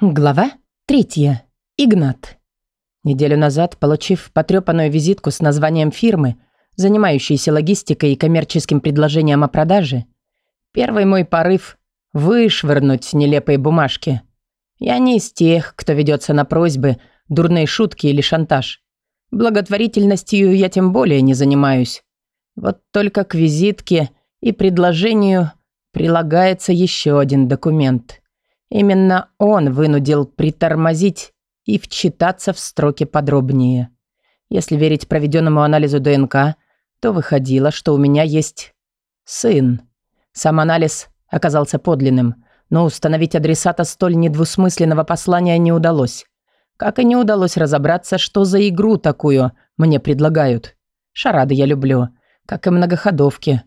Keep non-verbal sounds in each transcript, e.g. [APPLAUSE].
Глава третья. Игнат. Неделю назад, получив потрепанную визитку с названием фирмы, занимающейся логистикой и коммерческим предложением о продаже, первый мой порыв – вышвырнуть нелепые бумажки. Я не из тех, кто ведется на просьбы, дурные шутки или шантаж. Благотворительностью я тем более не занимаюсь. Вот только к визитке и предложению прилагается еще один документ – Именно он вынудил притормозить и вчитаться в строки подробнее. Если верить проведенному анализу ДНК, то выходило, что у меня есть сын. Сам анализ оказался подлинным, но установить адресата столь недвусмысленного послания не удалось. Как и не удалось разобраться, что за игру такую мне предлагают. Шарады я люблю, как и многоходовки.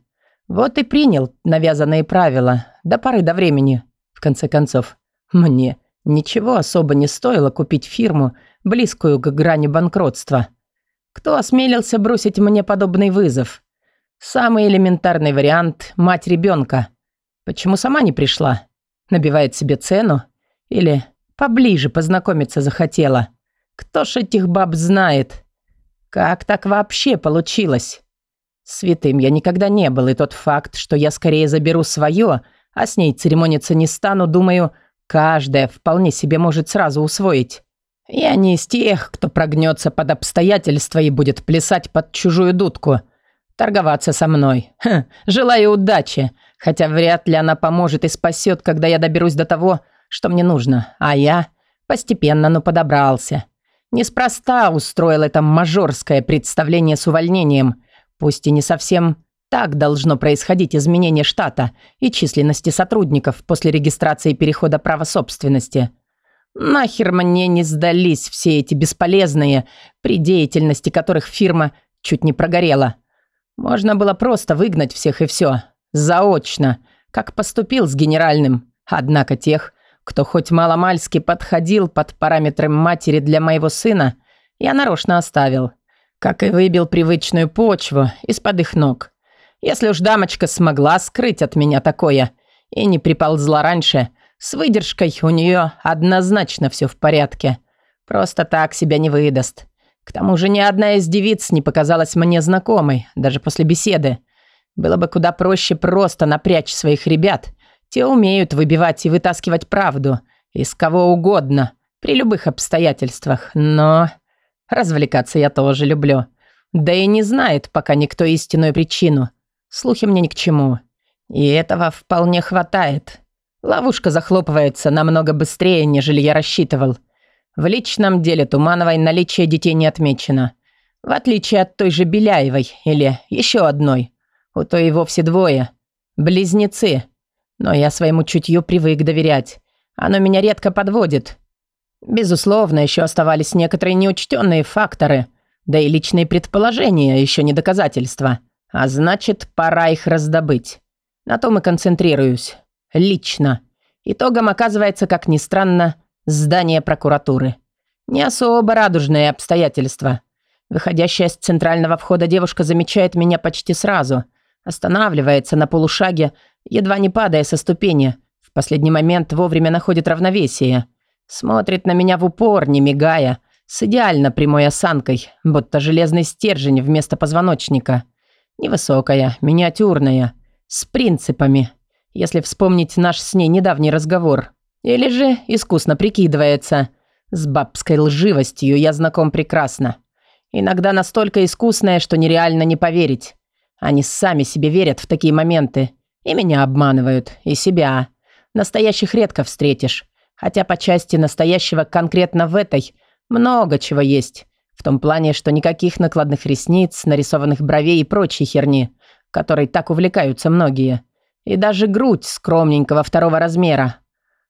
Вот и принял навязанные правила, до поры до времени. В конце концов, мне ничего особо не стоило купить фирму, близкую к грани банкротства. Кто осмелился бросить мне подобный вызов? Самый элементарный вариант – мать ребенка. Почему сама не пришла? Набивает себе цену? Или поближе познакомиться захотела? Кто ж этих баб знает? Как так вообще получилось? Святым я никогда не был, и тот факт, что я скорее заберу свое – а с ней церемониться не стану, думаю, каждая вполне себе может сразу усвоить. Я не из тех, кто прогнется под обстоятельства и будет плясать под чужую дудку. Торговаться со мной. Хм, желаю удачи, хотя вряд ли она поможет и спасет, когда я доберусь до того, что мне нужно. А я постепенно, но подобрался. Неспроста устроил это мажорское представление с увольнением, пусть и не совсем так должно происходить изменение штата и численности сотрудников после регистрации перехода права собственности. Нахер мне не сдались все эти бесполезные, при деятельности которых фирма чуть не прогорела. Можно было просто выгнать всех и все. Заочно, как поступил с генеральным. Однако тех, кто хоть маломальски подходил под параметры матери для моего сына, я нарочно оставил. Как и выбил привычную почву из-под их ног. Если уж дамочка смогла скрыть от меня такое и не приползла раньше, с выдержкой у нее однозначно все в порядке. Просто так себя не выдаст. К тому же ни одна из девиц не показалась мне знакомой, даже после беседы. Было бы куда проще просто напрячь своих ребят. Те умеют выбивать и вытаскивать правду. Из кого угодно. При любых обстоятельствах. Но развлекаться я тоже люблю. Да и не знает пока никто истинную причину. Слухи мне ни к чему. И этого вполне хватает. Ловушка захлопывается намного быстрее, нежели я рассчитывал. В личном деле Тумановой наличие детей не отмечено. В отличие от той же Беляевой или еще одной. У той и вовсе двое. Близнецы. Но я своему чутью привык доверять. Оно меня редко подводит. Безусловно, еще оставались некоторые неучтенные факторы, да и личные предположения, еще не доказательства – а значит, пора их раздобыть. На том и концентрируюсь. Лично. Итогом оказывается, как ни странно, здание прокуратуры. Не особо радужные обстоятельства. Выходящая с центрального входа девушка замечает меня почти сразу. Останавливается на полушаге, едва не падая со ступени. В последний момент вовремя находит равновесие. Смотрит на меня в упор, не мигая, с идеально прямой осанкой, будто железный стержень вместо позвоночника. Невысокая, миниатюрная, с принципами, если вспомнить наш с ней недавний разговор. Или же искусно прикидывается. С бабской лживостью я знаком прекрасно. Иногда настолько искусная, что нереально не поверить. Они сами себе верят в такие моменты. И меня обманывают, и себя. Настоящих редко встретишь. Хотя по части настоящего конкретно в этой много чего есть. В том плане, что никаких накладных ресниц, нарисованных бровей и прочей херни, которой так увлекаются многие. И даже грудь скромненького второго размера.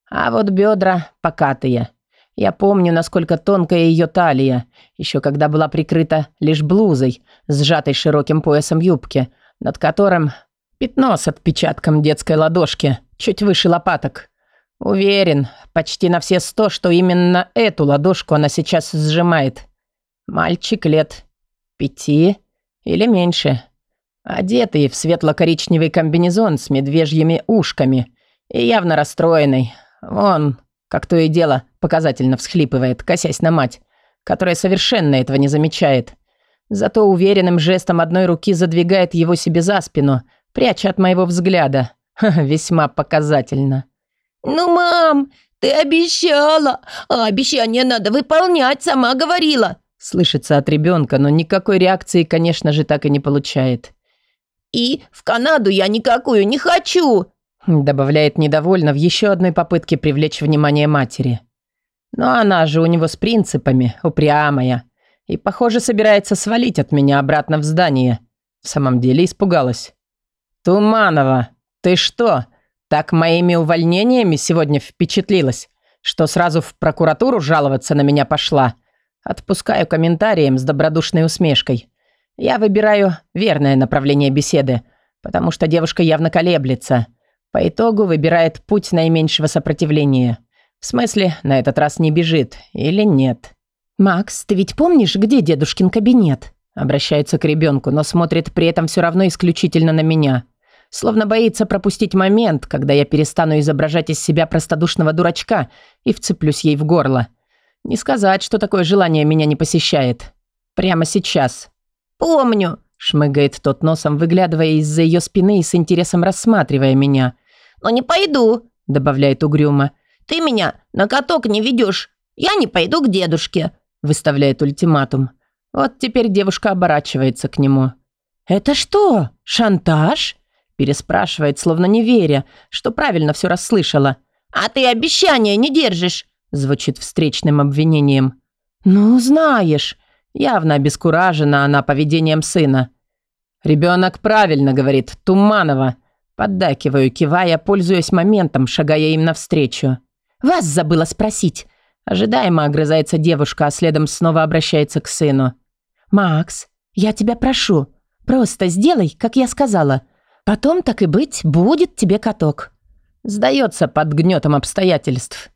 А вот бедра покатые. Я помню, насколько тонкая ее талия, еще когда была прикрыта лишь блузой, сжатой широким поясом юбки, над которым пятно с отпечатком детской ладошки, чуть выше лопаток. Уверен, почти на все сто, что именно эту ладошку она сейчас сжимает. Мальчик лет пяти или меньше. Одетый в светло-коричневый комбинезон с медвежьими ушками и явно расстроенный. Вон, как то и дело показательно всхлипывает, косясь на мать, которая совершенно этого не замечает. Зато уверенным жестом одной руки задвигает его себе за спину, пряча от моего взгляда. [LAUGHS] весьма показательно. «Ну, мам, ты обещала, а обещание надо выполнять, сама говорила», Слышится от ребенка, но никакой реакции, конечно же, так и не получает. «И в Канаду я никакую не хочу!» Добавляет недовольно в еще одной попытке привлечь внимание матери. Но она же у него с принципами, упрямая. И, похоже, собирается свалить от меня обратно в здание. В самом деле испугалась. «Туманова, ты что, так моими увольнениями сегодня впечатлилась, что сразу в прокуратуру жаловаться на меня пошла?» Отпускаю комментарием с добродушной усмешкой. Я выбираю верное направление беседы, потому что девушка явно колеблется. По итогу выбирает путь наименьшего сопротивления. В смысле, на этот раз не бежит или нет. «Макс, ты ведь помнишь, где дедушкин кабинет?» Обращается к ребенку, но смотрит при этом все равно исключительно на меня. Словно боится пропустить момент, когда я перестану изображать из себя простодушного дурачка и вцеплюсь ей в горло. Не сказать, что такое желание меня не посещает. Прямо сейчас. «Помню», – шмыгает тот носом, выглядывая из-за ее спины и с интересом рассматривая меня. «Но не пойду», – добавляет угрюмо. «Ты меня на каток не ведешь. Я не пойду к дедушке», – выставляет ультиматум. Вот теперь девушка оборачивается к нему. «Это что, шантаж?» переспрашивает, словно не веря, что правильно все расслышала. «А ты обещания не держишь!» Звучит встречным обвинением. «Ну, знаешь, явно обескуражена она поведением сына. Ребенок правильно говорит, Туманова». Поддакиваю, кивая, пользуясь моментом, шагая им навстречу. «Вас забыла спросить». Ожидаемо огрызается девушка, а следом снова обращается к сыну. «Макс, я тебя прошу, просто сделай, как я сказала. Потом, так и быть, будет тебе каток». Сдается под гнетом обстоятельств.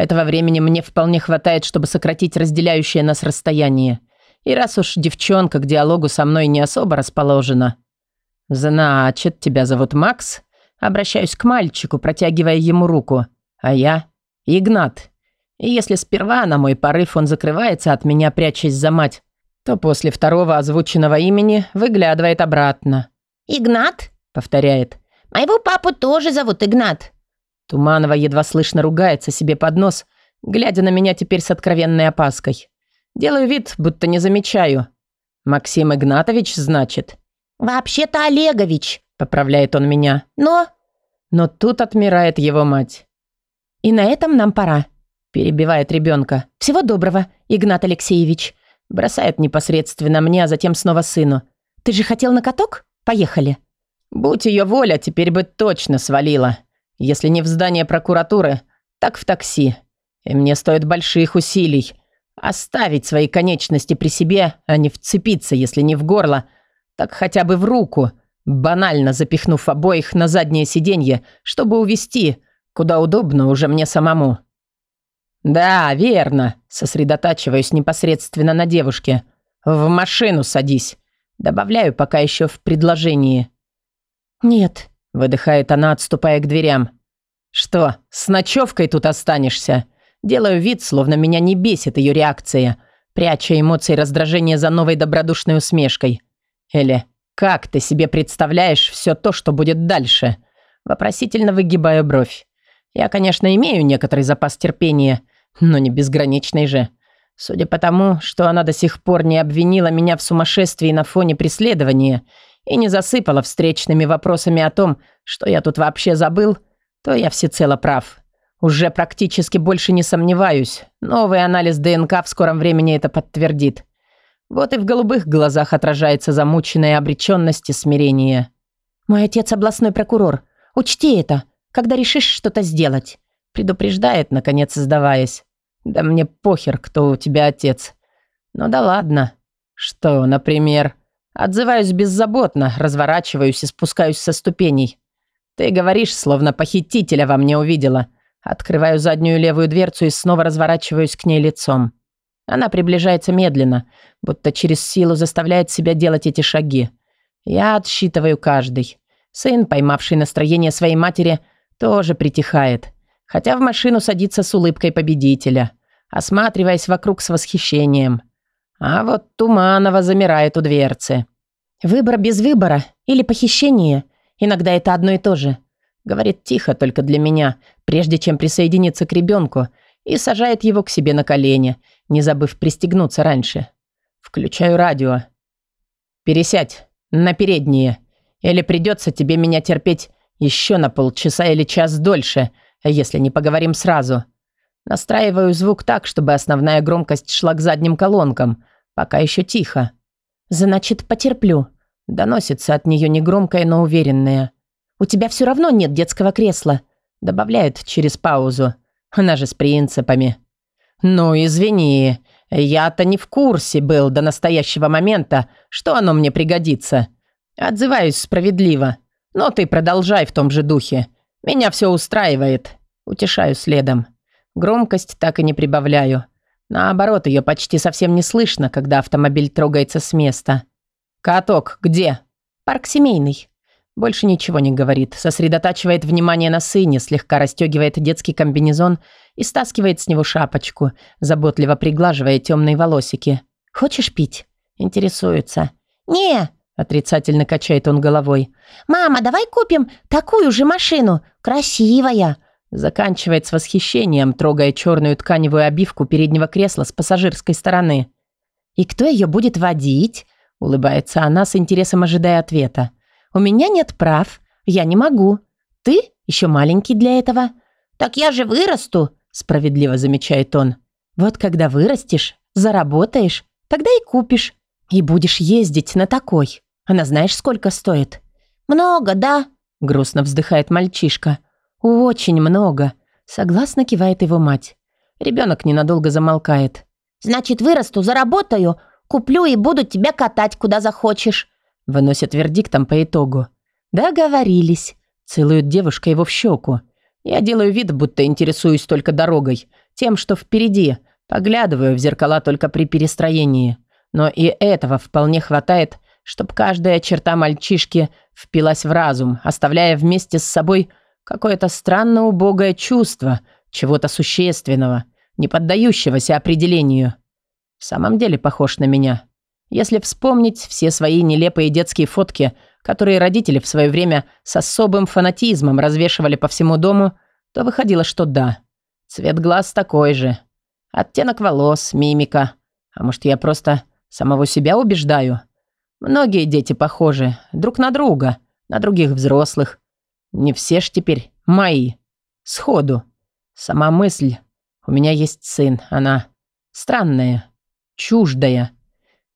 Этого времени мне вполне хватает, чтобы сократить разделяющее нас расстояние. И раз уж девчонка к диалогу со мной не особо расположена. «Значит, тебя зовут Макс?» Обращаюсь к мальчику, протягивая ему руку. А я – Игнат. И если сперва на мой порыв он закрывается от меня, прячась за мать, то после второго озвученного имени выглядывает обратно. «Игнат?» – повторяет. «Моего папу тоже зовут Игнат». Туманова едва слышно ругается себе под нос, глядя на меня теперь с откровенной опаской. Делаю вид, будто не замечаю. «Максим Игнатович, значит?» «Вообще-то Олегович», — поправляет он меня. «Но...» Но тут отмирает его мать. «И на этом нам пора», — перебивает ребенка. «Всего доброго, Игнат Алексеевич», — бросает непосредственно мне, а затем снова сыну. «Ты же хотел на каток? Поехали». Будь ее воля, теперь бы точно свалила. Если не в здание прокуратуры, так в такси. И мне стоит больших усилий оставить свои конечности при себе, а не вцепиться, если не в горло, так хотя бы в руку, банально запихнув обоих на заднее сиденье, чтобы увести, куда удобно уже мне самому. «Да, верно», — сосредотачиваюсь непосредственно на девушке. «В машину садись». Добавляю пока еще в предложении. «Нет», — выдыхает она, отступая к дверям. «Что, с ночевкой тут останешься?» Делаю вид, словно меня не бесит ее реакция, пряча эмоции раздражения за новой добродушной усмешкой. Или «Как ты себе представляешь все то, что будет дальше?» Вопросительно выгибаю бровь. Я, конечно, имею некоторый запас терпения, но не безграничный же. Судя по тому, что она до сих пор не обвинила меня в сумасшествии на фоне преследования и не засыпала встречными вопросами о том, что я тут вообще забыл, то я всецело прав. Уже практически больше не сомневаюсь. Новый анализ ДНК в скором времени это подтвердит. Вот и в голубых глазах отражается замученная обреченность и смирение. «Мой отец областной прокурор. Учти это, когда решишь что-то сделать», предупреждает, наконец сдаваясь. «Да мне похер, кто у тебя отец. Ну да ладно. Что, например?» Отзываюсь беззаботно, разворачиваюсь и спускаюсь со ступеней. Ты говоришь, словно похитителя во мне увидела. Открываю заднюю левую дверцу и снова разворачиваюсь к ней лицом. Она приближается медленно, будто через силу заставляет себя делать эти шаги. Я отсчитываю каждый. Сын, поймавший настроение своей матери, тоже притихает. Хотя в машину садится с улыбкой победителя, осматриваясь вокруг с восхищением. А вот Туманова замирает у дверцы. «Выбор без выбора или похищение. Иногда это одно и то же», — говорит тихо только для меня, прежде чем присоединиться к ребенку, и сажает его к себе на колени, не забыв пристегнуться раньше. Включаю радио. «Пересядь на передние, или придется тебе меня терпеть еще на полчаса или час дольше, если не поговорим сразу». Настраиваю звук так, чтобы основная громкость шла к задним колонкам, пока еще тихо. «Значит, потерплю», — доносится от нее негромкое, но уверенное. «У тебя все равно нет детского кресла», — добавляет через паузу. Она же с принципами. «Ну, извини, я-то не в курсе был до настоящего момента, что оно мне пригодится. Отзываюсь справедливо. Но ты продолжай в том же духе. Меня все устраивает». Утешаю следом. Громкость так и не прибавляю. Наоборот, ее почти совсем не слышно, когда автомобиль трогается с места. «Каток, где?» «Парк семейный». Больше ничего не говорит, сосредотачивает внимание на сыне, слегка расстегивает детский комбинезон и стаскивает с него шапочку, заботливо приглаживая темные волосики. «Хочешь пить?» Интересуется. «Не!» Отрицательно качает он головой. «Мама, давай купим такую же машину. Красивая!» Заканчивает с восхищением, трогая черную тканевую обивку переднего кресла с пассажирской стороны. «И кто ее будет водить?» Улыбается она с интересом, ожидая ответа. У меня нет прав. Я не могу. Ты еще маленький для этого. Так я же вырасту, справедливо замечает он. Вот когда вырастешь, заработаешь, тогда и купишь. И будешь ездить на такой. Она знаешь, сколько стоит? Много, да? Грустно вздыхает мальчишка. Очень много. Согласно кивает его мать. Ребенок ненадолго замолкает. Значит, вырасту, заработаю, куплю и буду тебя катать, куда захочешь. Выносят вердиктом по итогу. Договорились. Целует девушка его в щеку. Я делаю вид, будто интересуюсь только дорогой, тем, что впереди. Поглядываю в зеркала только при перестроении. Но и этого вполне хватает, чтобы каждая черта мальчишки впилась в разум, оставляя вместе с собой какое-то странно убогое чувство чего-то существенного, не поддающегося определению. В самом деле похож на меня. Если вспомнить все свои нелепые детские фотки, которые родители в свое время с особым фанатизмом развешивали по всему дому, то выходило, что да. Цвет глаз такой же. Оттенок волос, мимика. А может, я просто самого себя убеждаю? Многие дети похожи друг на друга, на других взрослых. Не все ж теперь мои. Сходу. Сама мысль. У меня есть сын, она странная, чуждая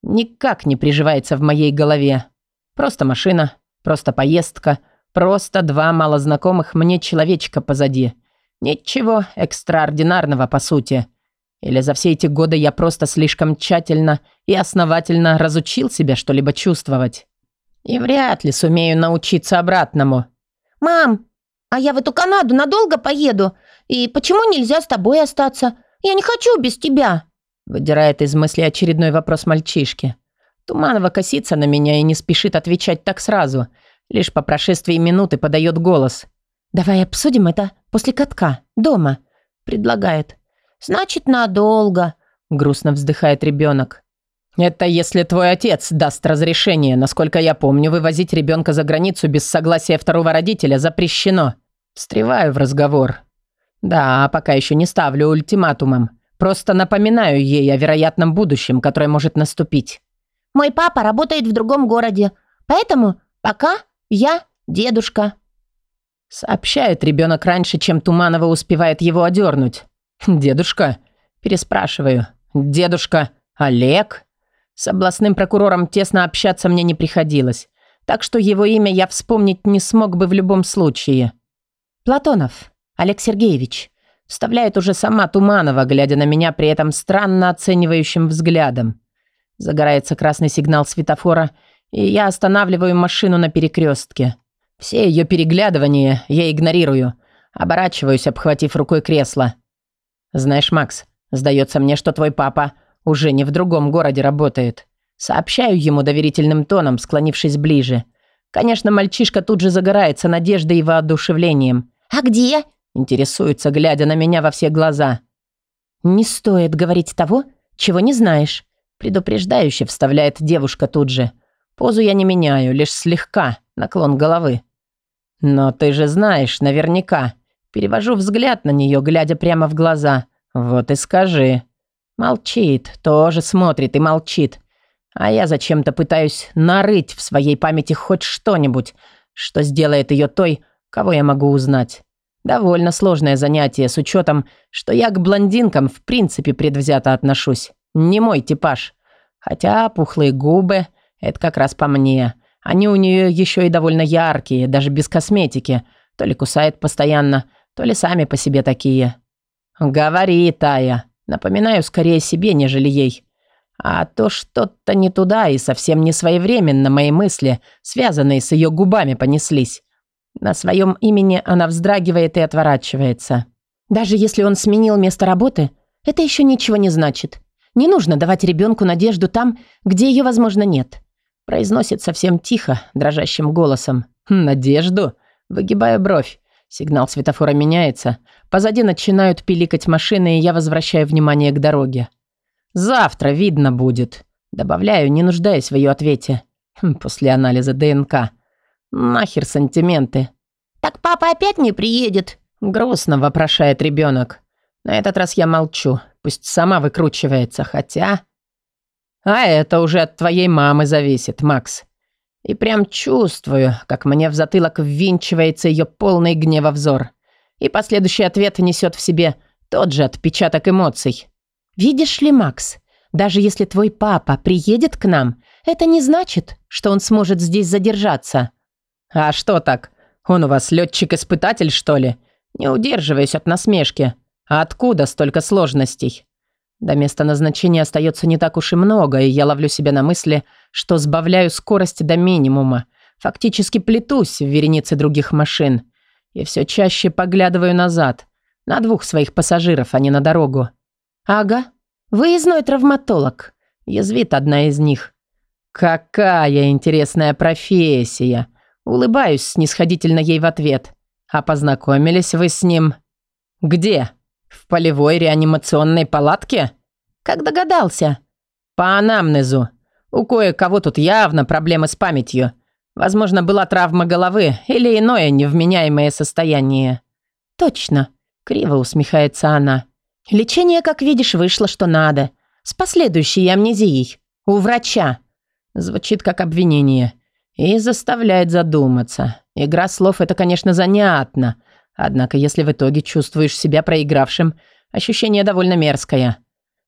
никак не приживается в моей голове. Просто машина, просто поездка, просто два малознакомых мне человечка позади. Ничего экстраординарного, по сути. Или за все эти годы я просто слишком тщательно и основательно разучил себя что-либо чувствовать. И вряд ли сумею научиться обратному. «Мам, а я в эту Канаду надолго поеду? И почему нельзя с тобой остаться? Я не хочу без тебя!» Выдирает из мысли очередной вопрос мальчишки. Туманова косится на меня и не спешит отвечать так сразу. Лишь по прошествии минуты подает голос. «Давай обсудим это после катка, дома», — предлагает. «Значит, надолго», — грустно вздыхает ребенок. «Это если твой отец даст разрешение. Насколько я помню, вывозить ребенка за границу без согласия второго родителя запрещено». Встреваю в разговор. «Да, пока еще не ставлю ультиматумом. Просто напоминаю ей о вероятном будущем, которое может наступить. Мой папа работает в другом городе, поэтому пока я дедушка. Сообщает ребенок раньше, чем Туманова успевает его одернуть. «Дедушка?» Переспрашиваю. «Дедушка Олег?» С областным прокурором тесно общаться мне не приходилось, так что его имя я вспомнить не смог бы в любом случае. «Платонов Олег Сергеевич», Вставляет уже сама Туманова, глядя на меня при этом странно оценивающим взглядом. Загорается красный сигнал светофора, и я останавливаю машину на перекрестке. Все ее переглядывания я игнорирую. Оборачиваюсь, обхватив рукой кресло. «Знаешь, Макс, сдается мне, что твой папа уже не в другом городе работает». Сообщаю ему доверительным тоном, склонившись ближе. Конечно, мальчишка тут же загорается надеждой и воодушевлением. «А где?» Интересуется, глядя на меня во все глаза. «Не стоит говорить того, чего не знаешь», предупреждающе вставляет девушка тут же. Позу я не меняю, лишь слегка, наклон головы. «Но ты же знаешь, наверняка». Перевожу взгляд на нее, глядя прямо в глаза. «Вот и скажи». Молчит, тоже смотрит и молчит. А я зачем-то пытаюсь нарыть в своей памяти хоть что-нибудь, что сделает ее той, кого я могу узнать. Довольно сложное занятие с учетом, что я к блондинкам в принципе предвзято отношусь. Не мой типаж. Хотя пухлые губы – это как раз по мне. Они у нее еще и довольно яркие, даже без косметики. То ли кусает постоянно, то ли сами по себе такие. «Говори, Тая. Напоминаю скорее себе, нежели ей. А то что-то не туда и совсем не своевременно мои мысли, связанные с ее губами, понеслись. На своем имени она вздрагивает и отворачивается. Даже если он сменил место работы, это еще ничего не значит. Не нужно давать ребенку надежду там, где ее, возможно, нет. Произносит совсем тихо, дрожащим голосом. «Надежду?» Выгибая бровь. Сигнал светофора меняется. Позади начинают пиликать машины, и я возвращаю внимание к дороге. «Завтра видно будет», — добавляю, не нуждаясь в ее ответе. Хм, после анализа ДНК. «Нахер сантименты». «Так папа опять не приедет?» Грустно вопрошает ребенок. На этот раз я молчу. Пусть сама выкручивается, хотя... А это уже от твоей мамы зависит, Макс. И прям чувствую, как мне в затылок ввинчивается ее полный гнева взор. И последующий ответ несет в себе тот же отпечаток эмоций. «Видишь ли, Макс, даже если твой папа приедет к нам, это не значит, что он сможет здесь задержаться». «А что так? Он у вас летчик-испытатель, что ли?» Не удерживаясь от насмешки. «А откуда столько сложностей?» До места назначения остается не так уж и много, и я ловлю себя на мысли, что сбавляю скорость до минимума. Фактически плетусь в веренице других машин. И все чаще поглядываю назад. На двух своих пассажиров, а не на дорогу. «Ага, выездной травматолог», – язвит одна из них. «Какая интересная профессия!» Улыбаюсь снисходительно ей в ответ. «А познакомились вы с ним?» «Где?» «В полевой реанимационной палатке?» «Как догадался?» «По анамнезу. У кое-кого тут явно проблемы с памятью. Возможно, была травма головы или иное невменяемое состояние». «Точно», — криво усмехается она. «Лечение, как видишь, вышло что надо. С последующей амнезией. У врача». Звучит как обвинение. И заставляет задуматься. Игра слов – это, конечно, занятно. Однако, если в итоге чувствуешь себя проигравшим, ощущение довольно мерзкое.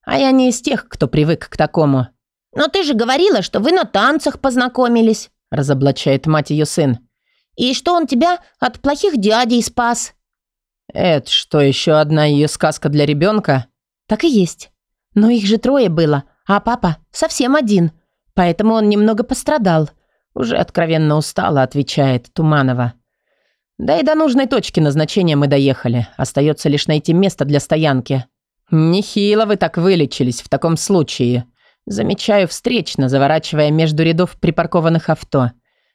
А я не из тех, кто привык к такому. «Но ты же говорила, что вы на танцах познакомились», – разоблачает мать ее сын. «И что он тебя от плохих дядей спас». «Это что, еще одна ее сказка для ребенка?» «Так и есть. Но их же трое было, а папа совсем один, поэтому он немного пострадал». Уже откровенно устала, отвечает Туманова. Да и до нужной точки назначения мы доехали. Остается лишь найти место для стоянки. Нехило вы так вылечились в таком случае. Замечаю встречно, заворачивая между рядов припаркованных авто.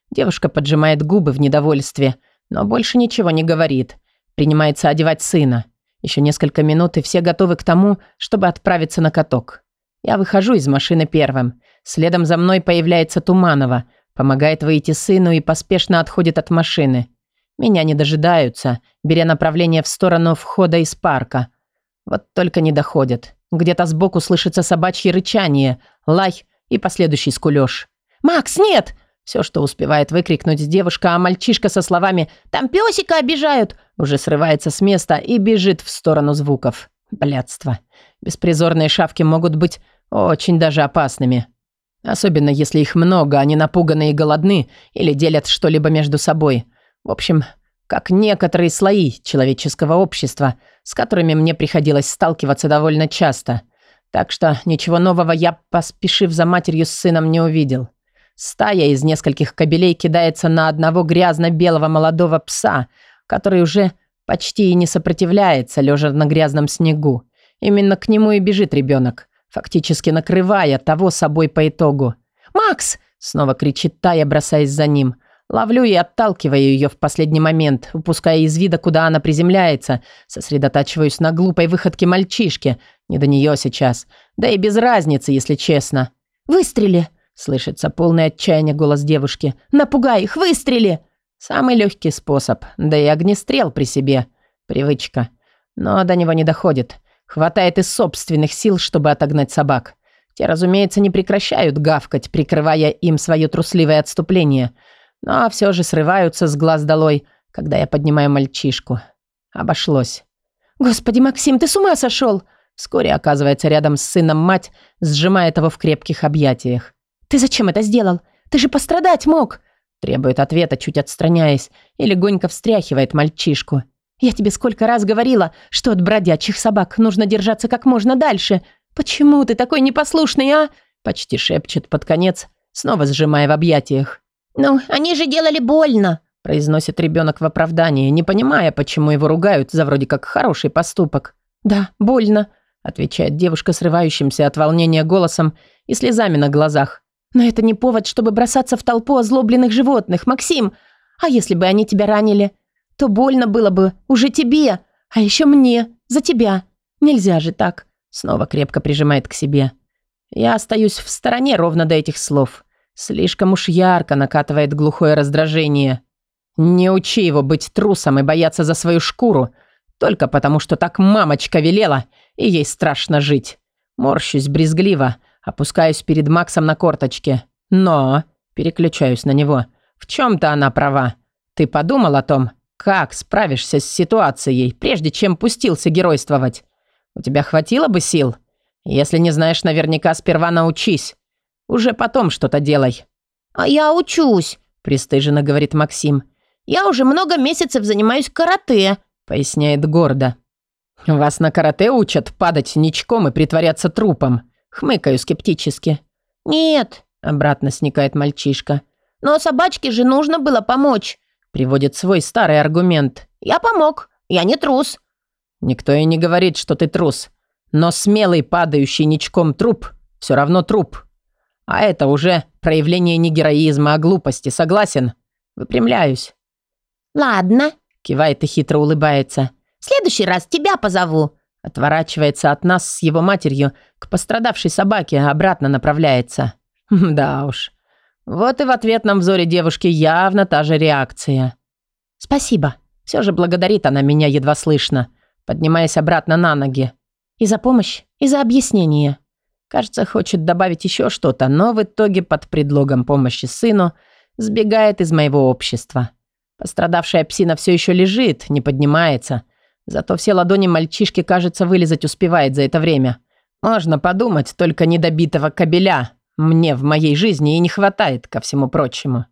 Девушка поджимает губы в недовольстве, но больше ничего не говорит. Принимается одевать сына. Еще несколько минут, и все готовы к тому, чтобы отправиться на каток. Я выхожу из машины первым. Следом за мной появляется Туманова, помогает выйти сыну и поспешно отходит от машины. Меня не дожидаются, беря направление в сторону входа из парка. Вот только не доходят. Где-то сбоку слышится собачье рычание, лай и последующий скулёж. «Макс, нет!» Все, что успевает выкрикнуть девушка, а мальчишка со словами «Там пёсика обижают!» уже срывается с места и бежит в сторону звуков. Блядство. Беспризорные шавки могут быть очень даже опасными. Особенно если их много, они напуганы и голодны или делят что-либо между собой. В общем, как некоторые слои человеческого общества, с которыми мне приходилось сталкиваться довольно часто. Так что ничего нового я, поспешив за матерью с сыном, не увидел. Стая из нескольких кобелей кидается на одного грязно-белого молодого пса, который уже почти и не сопротивляется, лежа на грязном снегу. Именно к нему и бежит ребенок, фактически накрывая того собой по итогу. «Макс!» — снова кричит Тая, бросаясь за ним. Ловлю и отталкиваю ее в последний момент, упуская из вида, куда она приземляется. Сосредотачиваюсь на глупой выходке мальчишки. Не до нее сейчас. Да и без разницы, если честно. «Выстрели!» – слышится полный отчаяние голос девушки. «Напугай их! Выстрели!» Самый легкий способ. Да и огнестрел при себе. Привычка. Но до него не доходит. Хватает и собственных сил, чтобы отогнать собак. Те, разумеется, не прекращают гавкать, прикрывая им свое трусливое отступление – но все же срываются с глаз долой, когда я поднимаю мальчишку. Обошлось. «Господи, Максим, ты с ума сошел!» Вскоре оказывается рядом с сыном мать, сжимая его в крепких объятиях. «Ты зачем это сделал? Ты же пострадать мог!» Требует ответа, чуть отстраняясь, и легонько встряхивает мальчишку. «Я тебе сколько раз говорила, что от бродячих собак нужно держаться как можно дальше. Почему ты такой непослушный, а?» Почти шепчет под конец, снова сжимая в объятиях. «Ну, они же делали больно», – произносит ребенок в оправдании, не понимая, почему его ругают за вроде как хороший поступок. «Да, больно», – отвечает девушка срывающимся от волнения голосом и слезами на глазах. «Но это не повод, чтобы бросаться в толпу озлобленных животных, Максим. А если бы они тебя ранили, то больно было бы уже тебе, а еще мне, за тебя. Нельзя же так». Снова крепко прижимает к себе. Я остаюсь в стороне ровно до этих слов. Слишком уж ярко накатывает глухое раздражение. Не учи его быть трусом и бояться за свою шкуру, только потому что так мамочка велела, и ей страшно жить. Морщусь брезгливо, опускаюсь перед Максом на корточке. Но, переключаюсь на него, в чем-то она права. Ты подумал о том, как справишься с ситуацией, прежде чем пустился геройствовать? У тебя хватило бы сил? Если не знаешь наверняка, сперва научись. Уже потом что-то делай». «А я учусь», – пристыженно говорит Максим. «Я уже много месяцев занимаюсь карате», – поясняет гордо. «Вас на карате учат падать ничком и притворяться трупом», – хмыкаю скептически. «Нет», – обратно сникает мальчишка. «Но собачке же нужно было помочь», – приводит свой старый аргумент. «Я помог. Я не трус». «Никто и не говорит, что ты трус. Но смелый падающий ничком труп все равно труп». А это уже проявление не героизма, а глупости, согласен? Выпрямляюсь. «Ладно», – кивает и хитро улыбается. «В следующий раз тебя позову». Отворачивается от нас с его матерью к пострадавшей собаке, обратно направляется. Да уж. Вот и в ответном взоре девушки явно та же реакция. «Спасибо». Все же благодарит она меня едва слышно, поднимаясь обратно на ноги. «И за помощь, и за объяснение». Кажется, хочет добавить еще что-то, но в итоге под предлогом помощи сыну сбегает из моего общества. Пострадавшая псина все еще лежит, не поднимается. Зато все ладони мальчишки, кажется, вылезать успевает за это время. Можно подумать, только недобитого кобеля мне в моей жизни и не хватает ко всему прочему.